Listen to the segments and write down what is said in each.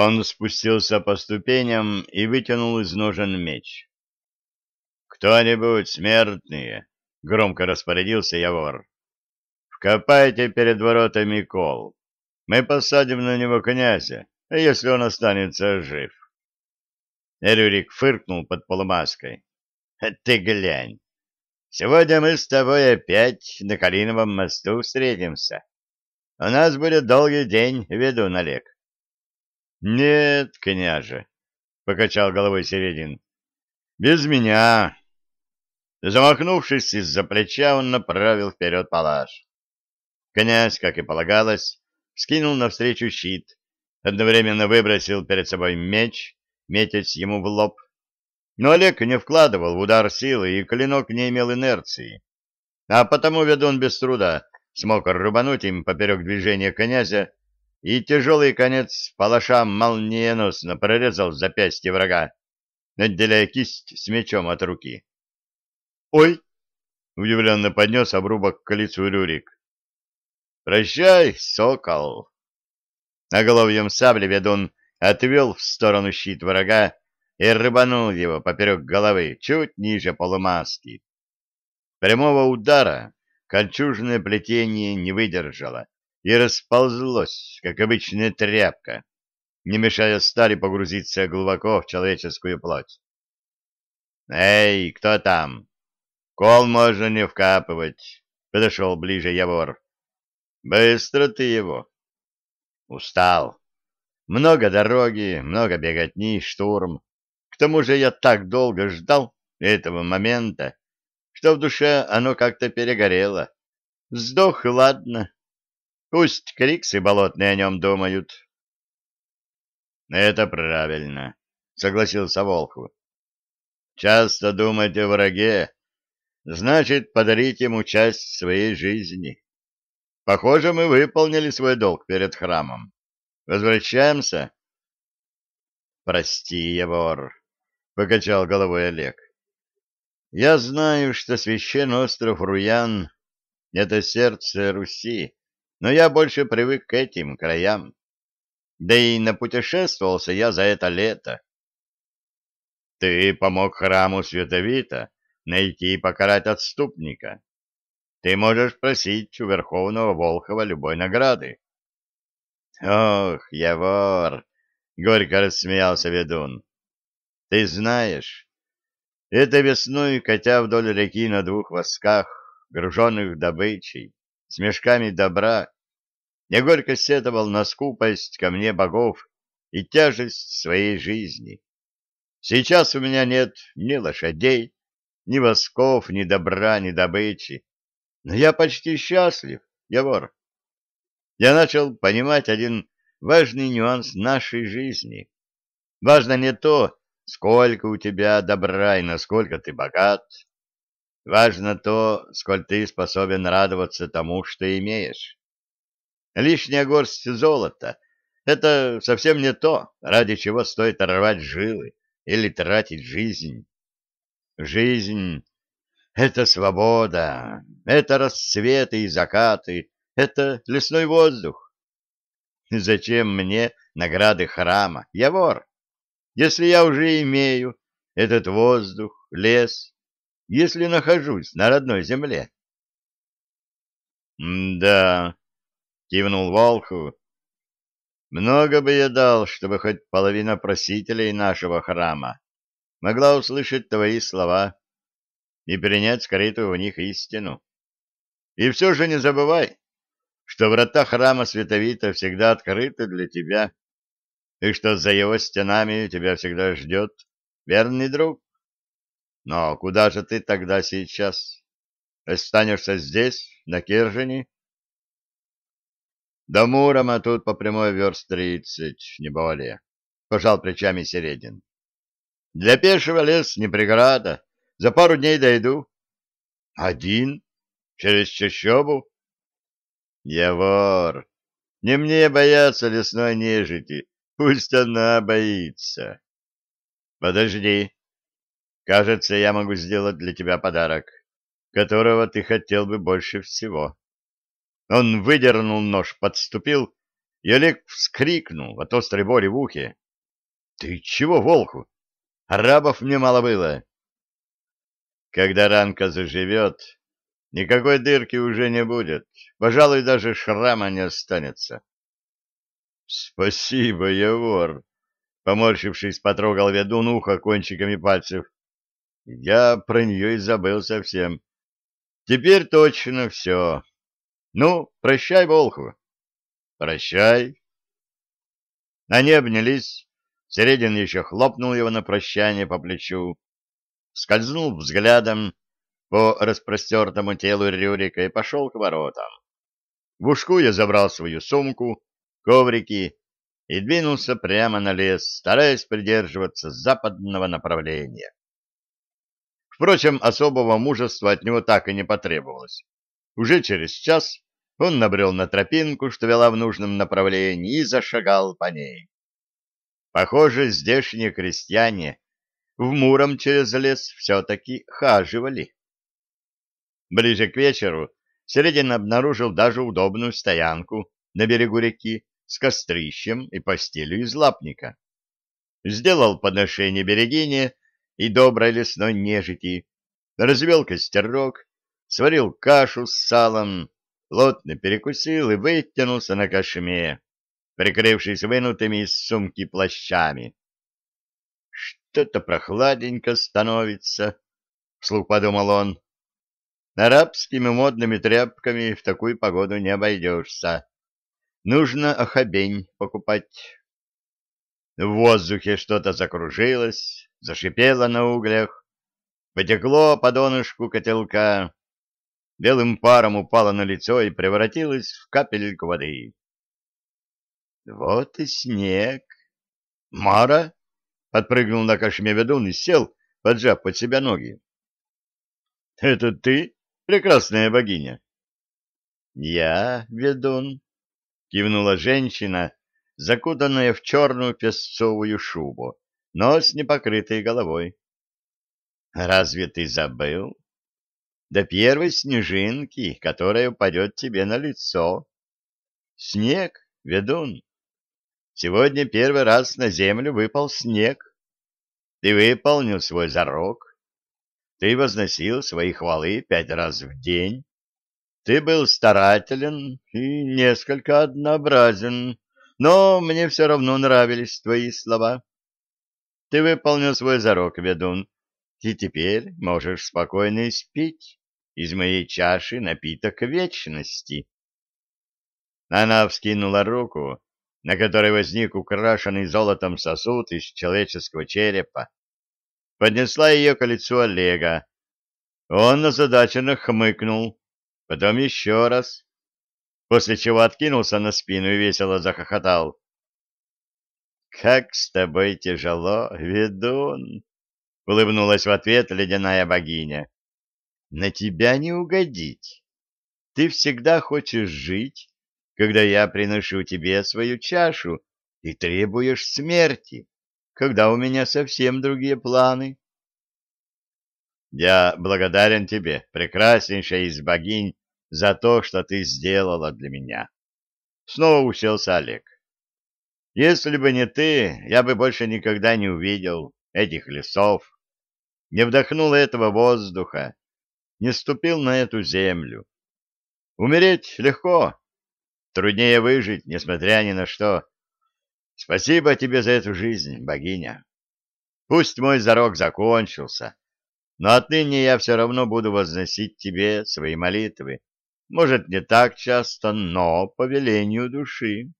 Он спустился по ступеням и вытянул из ножен меч. «Кто-нибудь, смертные!» — громко распорядился Явор. «Вкопайте перед воротами кол. Мы посадим на него князя, если он останется жив». Эрюрик фыркнул под полумаской. «Ты глянь, сегодня мы с тобой опять на Калиновом мосту встретимся. У нас будет долгий день, ведун Олег». «Нет, княже», — покачал головой Середин, — «без меня». Замахнувшись из-за плеча, он направил вперед палаш. Князь, как и полагалось, скинул навстречу щит, одновременно выбросил перед собой меч, метясь ему в лоб. Но Олег не вкладывал в удар силы, и клинок не имел инерции. А потому ведун без труда смог рубануть им поперек движения князя, и тяжелый конец палаша молниеносно прорезал запястье врага, отделяя кисть с мечом от руки. «Ой!» — удивленно поднес обрубок к лицу Рюрик. «Прощай, сокол!» Оголовьем сабли ведун отвел в сторону щит врага и рыбанул его поперек головы, чуть ниже полумаски. Прямого удара кольчужное плетение не выдержало и расползлось, как обычная тряпка, не мешая стали погрузиться глубоко в человеческую плоть. «Эй, кто там? Кол можно не вкапывать», — подошел ближе Явор. «Быстро ты его». «Устал. Много дороги, много беготни, штурм. К тому же я так долго ждал этого момента, что в душе оно как-то перегорело. Сдох, ладно. Пусть криксы болотные о нем думают. — Это правильно, — согласился Волхов. — Часто думать о враге, значит подарить ему часть своей жизни. Похоже, мы выполнили свой долг перед храмом. Возвращаемся? — Прости, Егор, — покачал головой Олег. — Я знаю, что священный остров Руян — это сердце Руси, но я больше привык к этим краям. Да и напутешествовался я за это лето. Ты помог храму Световита найти и покарать отступника. Ты можешь просить у Верховного Волхова любой награды. Ох, я вор! Горько рассмеялся ведун. Ты знаешь, это весной, катя вдоль реки на двух восках, груженных добычей, с мешками добра, я горько сетовал на скупость ко мне богов и тяжесть своей жизни. Сейчас у меня нет ни лошадей, ни восков, ни добра, ни добычи, но я почти счастлив, я вор я начал понимать один важный нюанс нашей жизни. Важно не то, сколько у тебя добра и насколько ты богат. Важно то, сколько ты способен радоваться тому, что имеешь. Лишняя горсть золота — это совсем не то, ради чего стоит рвать жилы или тратить жизнь. Жизнь — это свобода, это рассветы и закаты, это лесной воздух. Зачем мне награды храма? Я вор. Если я уже имею этот воздух, лес, если нахожусь на родной земле. «Да», — кивнул Волху, — «много бы я дал, чтобы хоть половина просителей нашего храма могла услышать твои слова и принять скрытую в них истину. И все же не забывай, что врата храма Световита всегда открыты для тебя, и что за его стенами тебя всегда ждет верный друг. Но куда же ты тогда сейчас? Останешься здесь, на Киржине? До Мурома тут по прямой верст тридцать, не более, — пожал плечами Середин. Для пешего лес не преграда, за пару дней дойду. Один? Через чащобу? Я вор. Не мне бояться лесной нежити, пусть она боится. Подожди. Кажется, я могу сделать для тебя подарок, которого ты хотел бы больше всего. Он выдернул нож, подступил и Олег вскрикнул от острой боли в ухе. — Ты чего, волку? Арабов мне мало было. Когда ранка заживет, никакой дырки уже не будет. Пожалуй, даже шрама не останется. — Спасибо, я вор. Поморщившись, потрогал ведун ухо кончиками пальцев. Я про нее и забыл совсем. Теперь точно все. Ну, прощай, Волху. Прощай. Они обнялись. Середин еще хлопнул его на прощание по плечу, скользнул взглядом по распростертому телу Рюрика и пошел к воротам. В ушку я забрал свою сумку, коврики и двинулся прямо на лес, стараясь придерживаться западного направления. Впрочем, особого мужества от него так и не потребовалось. Уже через час он набрел на тропинку, что вела в нужном направлении, и зашагал по ней. Похоже, здешние крестьяне в Муром через лес все-таки хаживали. Ближе к вечеру Середин обнаружил даже удобную стоянку на берегу реки, с кострищем и постелью из лапника. Сделал подношение берегине и доброй лесной нежити, развел костерок, сварил кашу с салом, плотно перекусил и вытянулся на кошме, прикрывшись вынутыми из сумки плащами. «Что-то прохладненько становится», — вслух подумал он. «Арабскими модными тряпками в такую погоду не обойдешься. Нужно охобень покупать. В воздухе что-то закружилось, зашипело на углях, потекло по донышку котелка, белым паром упало на лицо и превратилось в капельку воды. Вот и снег. Мара подпрыгнул на кошме ведун и сел, поджав под себя ноги. — Это ты, прекрасная богиня? — Я, ведун, — кивнула женщина, закутанная в черную песцовую шубу, но с непокрытой головой. — Разве ты забыл? До первой снежинки, которая упадет тебе на лицо. Снег, ведун. Сегодня первый раз на землю выпал снег. Ты выполнил свой зарок. Ты возносил свои хвалы пять раз в день. Ты был старателен и несколько однообразен, но мне все равно нравились твои слова. Ты выполнил свой зарок, ведун, и теперь можешь спокойно испить из моей чаши напиток вечности. Она вскинула руку, на которой возник украшенный золотом сосуд из человеческого черепа, поднесла ее к лицу Олега. Он озадаченно хмыкнул, потом еще раз, после чего откинулся на спину и весело захохотал. «Как с тобой тяжело, ведун!» — улыбнулась в ответ ледяная богиня. «На тебя не угодить. Ты всегда хочешь жить, когда я приношу тебе свою чашу и требуешь смерти, когда у меня совсем другие планы». Я благодарен тебе, прекраснейшая из богинь, за то, что ты сделала для меня. Снова уселся Олег. Если бы не ты, я бы больше никогда не увидел этих лесов, не вдохнул этого воздуха, не ступил на эту землю. Умереть легко, труднее выжить, несмотря ни на что. Спасибо тебе за эту жизнь, богиня. Пусть мой зарок закончился, но отныне я все равно буду возносить тебе свои молитвы может, не так часто, но по велению души.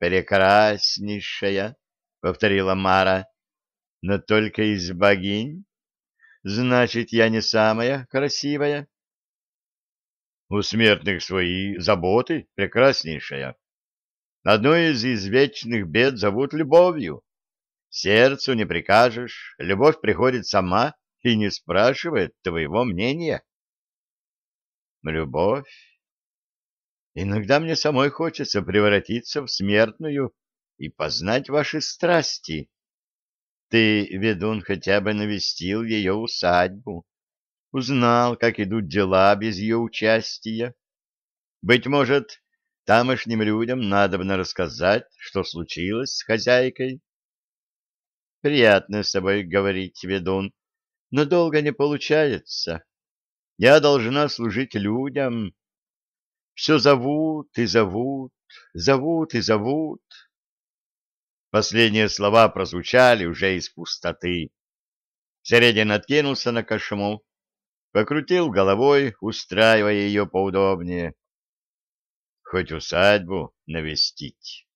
«Прекраснейшая», — повторила Мара, — «но только из богинь? Значит, я не самая красивая?» «У смертных свои заботы, прекраснейшая. Одну из извечных бед зовут любовью. Сердцу не прикажешь, любовь приходит сама и не спрашивает твоего мнения». Любовь. Иногда мне самой хочется превратиться в смертную и познать ваши страсти. Ты, ведун, хотя бы навестил ее усадьбу, узнал, как идут дела без ее участия. Быть может, тамошним людям надобно рассказать, что случилось с хозяйкой. Приятно с тобой говорить, ведун, но долго не получается. Я должна служить людям. Все зовут и зовут, зовут и зовут. Последние слова прозвучали уже из пустоты. Середин откинулся на кошму, покрутил головой, устраивая ее поудобнее. Хоть усадьбу навестить.